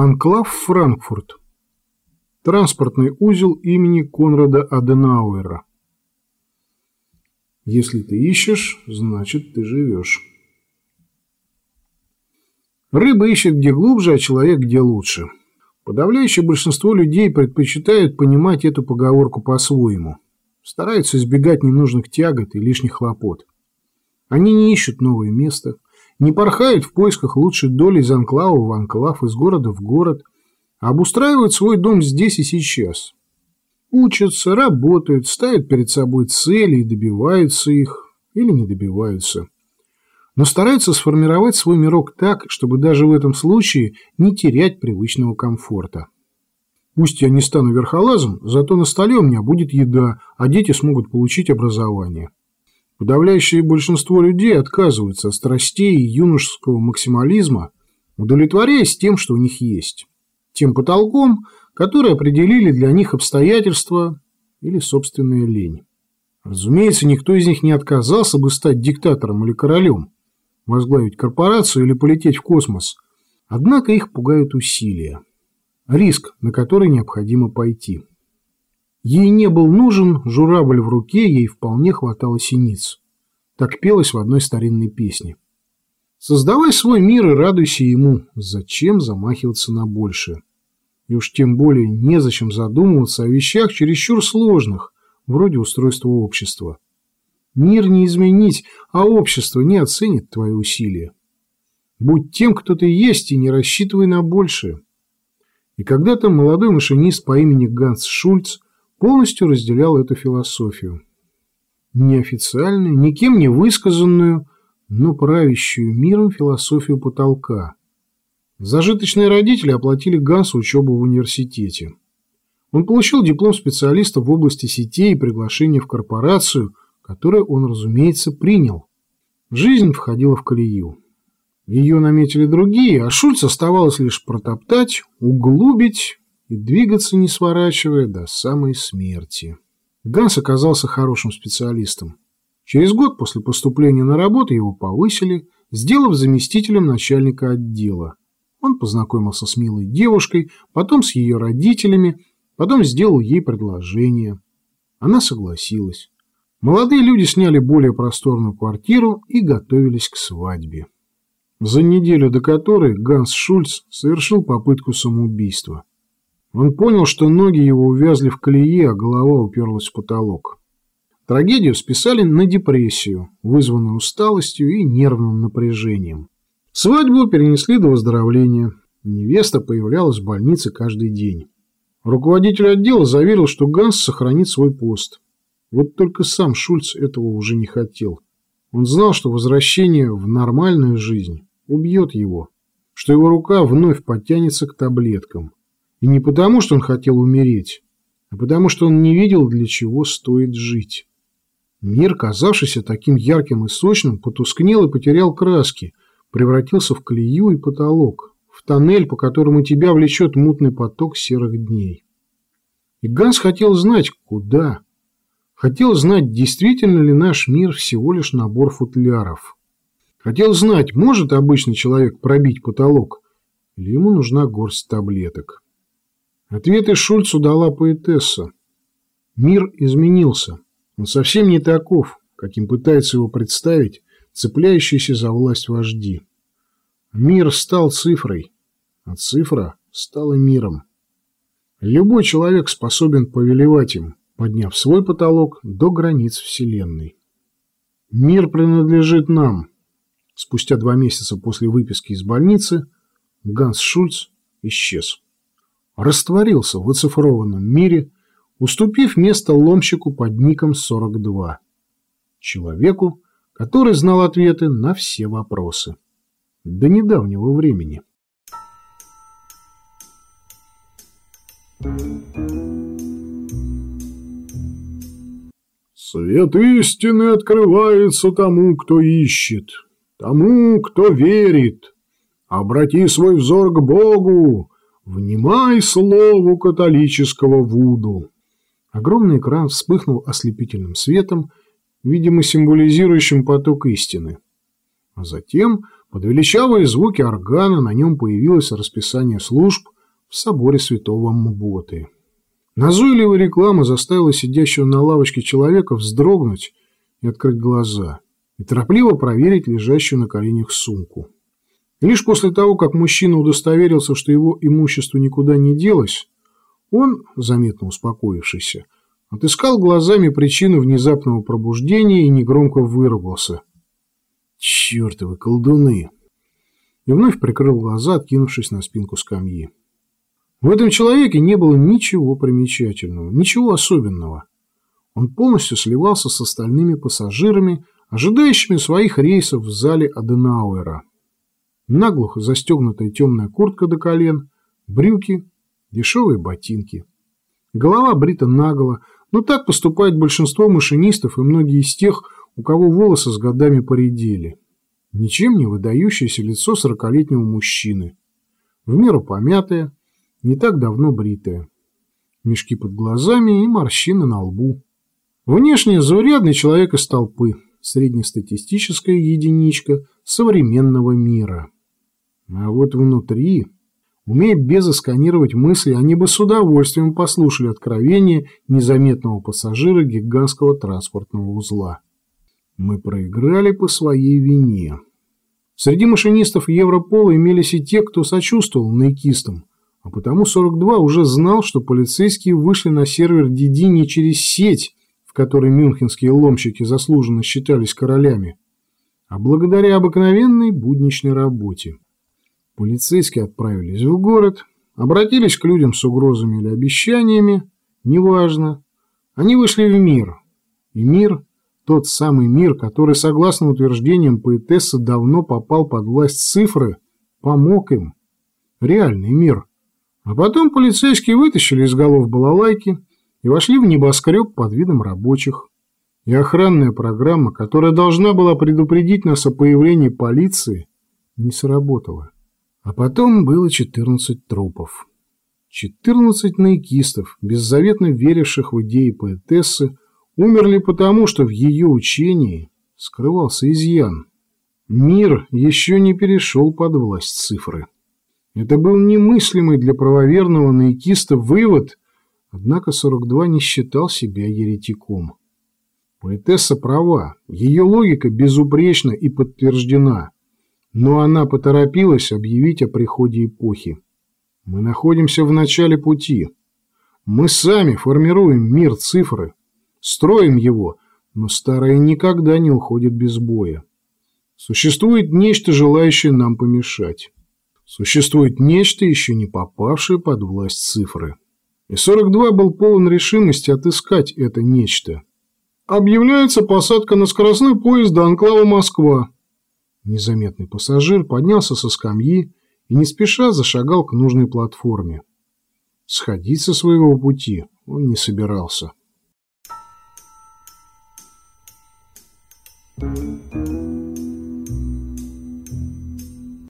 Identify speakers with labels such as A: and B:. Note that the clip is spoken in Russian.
A: Анклав Франкфурт. Транспортный узел имени Конрада Аденауэра. Если ты ищешь, значит ты живешь. Рыба ищет где глубже, а человек где лучше. Подавляющее большинство людей предпочитают понимать эту поговорку по-своему. Стараются избегать ненужных тягот и лишних хлопот. Они не ищут новое место – не порхают в поисках лучшей доли из анклава в анклав, из города в город, а обустраивают свой дом здесь и сейчас. Учатся, работают, ставят перед собой цели и добиваются их, или не добиваются. Но стараются сформировать свой мирок так, чтобы даже в этом случае не терять привычного комфорта. Пусть я не стану верхолазом, зато на столе у меня будет еда, а дети смогут получить образование. Подавляющее большинство людей отказываются от страстей и юношеского максимализма, удовлетворяясь тем, что у них есть, тем потолком, который определили для них обстоятельства или собственная лень. Разумеется, никто из них не отказался бы стать диктатором или королем, возглавить корпорацию или полететь в космос. Однако их пугают усилия. Риск, на который необходимо пойти. Ей не был нужен журавль в руке, ей вполне хватало синиц. Так пелось в одной старинной песне. Создавай свой мир и радуйся ему. Зачем замахиваться на большее? И уж тем более незачем задумываться о вещах чересчур сложных, вроде устройства общества. Мир не изменить, а общество не оценит твои усилия. Будь тем, кто ты есть, и не рассчитывай на большее. И когда-то молодой машинист по имени Ганс Шульц полностью разделял эту философию. Неофициальную, никем не высказанную, но правящую миром философию потолка. Зажиточные родители оплатили Гансу учебу в университете. Он получил диплом специалиста в области сетей и приглашение в корпорацию, которое он, разумеется, принял. Жизнь входила в колею. Ее наметили другие, а Шульц оставалось лишь протоптать, углубить и двигаться не сворачивая до самой смерти. Ганс оказался хорошим специалистом. Через год после поступления на работу его повысили, сделав заместителем начальника отдела. Он познакомился с милой девушкой, потом с ее родителями, потом сделал ей предложение. Она согласилась. Молодые люди сняли более просторную квартиру и готовились к свадьбе. За неделю до которой Ганс Шульц совершил попытку самоубийства. Он понял, что ноги его увязли в колее, а голова уперлась в потолок. Трагедию списали на депрессию, вызванную усталостью и нервным напряжением. Свадьбу перенесли до выздоровления. Невеста появлялась в больнице каждый день. Руководитель отдела заверил, что Ганс сохранит свой пост. Вот только сам Шульц этого уже не хотел. Он знал, что возвращение в нормальную жизнь убьет его, что его рука вновь подтянется к таблеткам. И не потому, что он хотел умереть, а потому, что он не видел, для чего стоит жить. Мир, казавшийся таким ярким и сочным, потускнел и потерял краски, превратился в колею и потолок, в тоннель, по которому тебя влечет мутный поток серых дней. И Ганс хотел знать, куда. Хотел знать, действительно ли наш мир всего лишь набор футляров. Хотел знать, может обычный человек пробить потолок, или ему нужна горсть таблеток. Ответы Шульцу дала поэтесса. Мир изменился. Он совсем не таков, каким пытается его представить цепляющийся за власть вожди. Мир стал цифрой, а цифра стала миром. Любой человек способен повелевать им, подняв свой потолок до границ Вселенной. Мир принадлежит нам. Спустя два месяца после выписки из больницы Ганс Шульц исчез растворился в оцифрованном мире, уступив место ломщику под ником 42. Человеку, который знал ответы на все вопросы. До недавнего времени.
B: Свет истины открывается тому, кто ищет, тому, кто верит. Обрати свой взор к Богу, «Внимай слову католического Вуду!»
A: Огромный экран вспыхнул ослепительным светом, видимо, символизирующим поток истины. А затем Под величавые звуки органа на нем появилось расписание служб в соборе святого Мботы. Назойливая реклама заставила сидящего на лавочке человека вздрогнуть и открыть глаза, и торопливо проверить лежащую на коленях сумку. Лишь после того, как мужчина удостоверился, что его имущество никуда не делось, он, заметно успокоившийся, отыскал глазами причину внезапного пробуждения и негромко выругался. «Чертовы колдуны!» И вновь прикрыл глаза, откинувшись на спинку скамьи. В этом человеке не было ничего примечательного, ничего особенного. Он полностью сливался с остальными пассажирами, ожидающими своих рейсов в зале Аденауэра. Наглухо застегнутая темная куртка до колен, брюки, дешевые ботинки. Голова брита наголо, но так поступает большинство машинистов и многие из тех, у кого волосы с годами поредели. Ничем не выдающееся лицо сорокалетнего мужчины. В меру помятое, не так давно бритая. Мешки под глазами и морщины на лбу. Внешне заурядный человек из толпы, среднестатистическая единичка современного мира. А вот внутри, умея безо сканировать мысли, они бы с удовольствием послушали откровение незаметного пассажира гигантского транспортного узла. Мы проиграли по своей вине. Среди машинистов Европола имелись и те, кто сочувствовал наикистам, а потому 42 уже знал, что полицейские вышли на сервер Диди не через сеть, в которой мюнхенские ломщики заслуженно считались королями, а благодаря обыкновенной будничной работе. Полицейские отправились в город, обратились к людям с угрозами или обещаниями, неважно. Они вышли в мир, и мир – тот самый мир, который, согласно утверждениям поэтессы, давно попал под власть цифры, помог им. Реальный мир – а потом полицейские вытащили из голов балалайки и вошли в небоскреб под видом рабочих. И охранная программа, которая должна была предупредить нас о появлении полиции, не сработала. А потом было 14 трупов. 14 наикистов, беззаветно веривших в идеи поэтессы, умерли потому, что в ее учении скрывался изъян. Мир еще не перешел под власть цифры. Это был немыслимый для правоверного наикиста вывод, однако 42 не считал себя еретиком. Поэтесса права, ее логика безупречна и подтверждена, но она поторопилась объявить о приходе эпохи. Мы находимся в начале пути. Мы сами формируем мир цифры, строим его, но старое никогда не уходит без боя. Существует нечто, желающее нам помешать. Существует нечто, еще не попавшее под власть цифры. И 42 был полон решимости отыскать это нечто. Объявляется посадка на скоростной поезд до анклава Москва. Незаметный пассажир поднялся со скамьи и не спеша зашагал к нужной платформе. Сходить со своего пути он не собирался. Thank you.